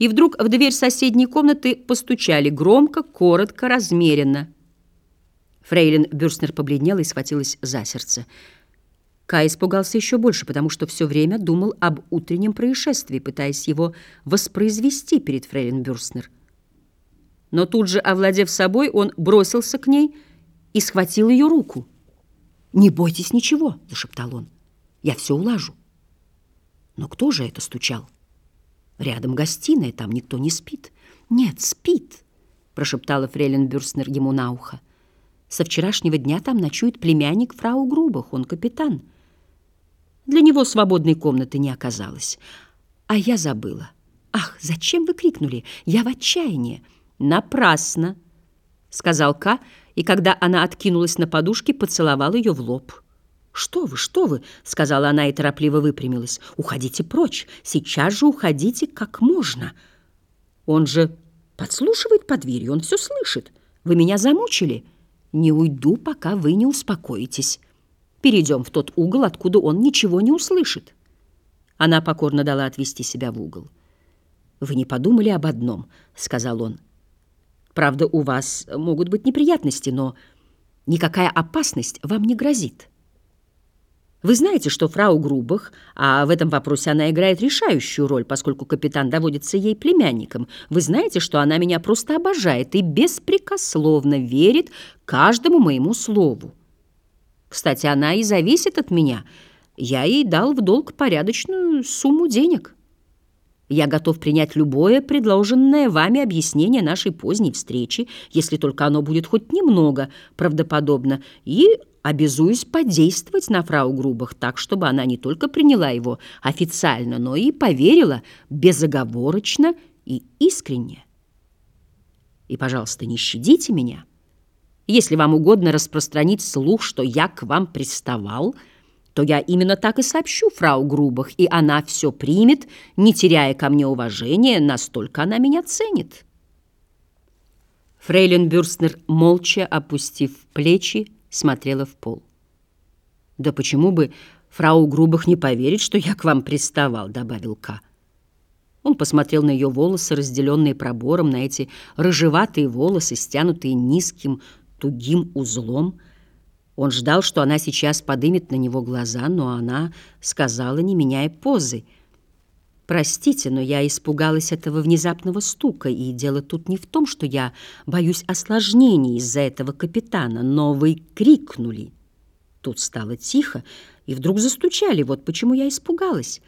и вдруг в дверь соседней комнаты постучали громко, коротко, размеренно. Фрейлин Бюрстнер побледнела и схватилась за сердце. Кай испугался еще больше, потому что все время думал об утреннем происшествии, пытаясь его воспроизвести перед Фрейлин Бюрстнер. Но тут же, овладев собой, он бросился к ней и схватил ее руку. «Не бойтесь ничего», — зашептал он. «Я все улажу». Но кто же это стучал? Рядом гостиная, там никто не спит. «Нет, спит», — прошептала Фрейлин Бюрстнер ему на ухо. «Со вчерашнего дня там ночует племянник фрау Грубах, он капитан». Для него свободной комнаты не оказалось. А я забыла. «Ах, зачем вы крикнули? Я в отчаянии!» «Напрасно!» — сказал Ка, и когда она откинулась на подушке, поцеловал ее в лоб. «Что вы, что вы?» — сказала она и торопливо выпрямилась. «Уходите прочь, сейчас же уходите как можно. Он же подслушивает под дверью, он все слышит. Вы меня замучили. Не уйду, пока вы не успокоитесь». Перейдем в тот угол, откуда он ничего не услышит. Она покорно дала отвести себя в угол. «Вы не подумали об одном», — сказал он. «Правда, у вас могут быть неприятности, но никакая опасность вам не грозит. Вы знаете, что фрау Грубах, а в этом вопросе она играет решающую роль, поскольку капитан доводится ей племянником. Вы знаете, что она меня просто обожает и беспрекословно верит каждому моему слову. Кстати, она и зависит от меня. Я ей дал в долг порядочную сумму денег. Я готов принять любое предложенное вами объяснение нашей поздней встречи, если только оно будет хоть немного правдоподобно, и обязуюсь подействовать на фрау Грубах так, чтобы она не только приняла его официально, но и поверила безоговорочно и искренне. И, пожалуйста, не щадите меня. Если вам угодно распространить слух, что я к вам приставал, то я именно так и сообщу фрау Грубах, и она все примет, не теряя ко мне уважения, настолько она меня ценит». Фрейлин Бюрстнер, молча опустив плечи, смотрела в пол. «Да почему бы фрау Грубах не поверить, что я к вам приставал?» — добавил К. Он посмотрел на ее волосы, разделенные пробором, на эти рыжеватые волосы, стянутые низким, тугим узлом. Он ждал, что она сейчас подымет на него глаза, но она сказала, не меняя позы. «Простите, но я испугалась этого внезапного стука, и дело тут не в том, что я боюсь осложнений из-за этого капитана, но вы крикнули». Тут стало тихо, и вдруг застучали, вот почему я испугалась.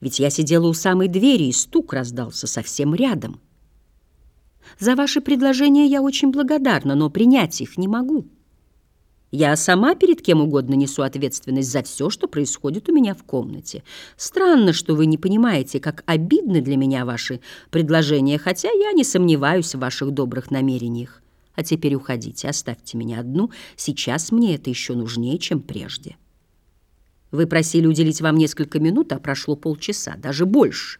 Ведь я сидела у самой двери, и стук раздался совсем рядом. За ваши предложения я очень благодарна, но принять их не могу. Я сама перед кем угодно несу ответственность за все, что происходит у меня в комнате. Странно, что вы не понимаете, как обидны для меня ваши предложения, хотя я не сомневаюсь в ваших добрых намерениях. А теперь уходите, оставьте меня одну. Сейчас мне это еще нужнее, чем прежде. Вы просили уделить вам несколько минут, а прошло полчаса, даже больше.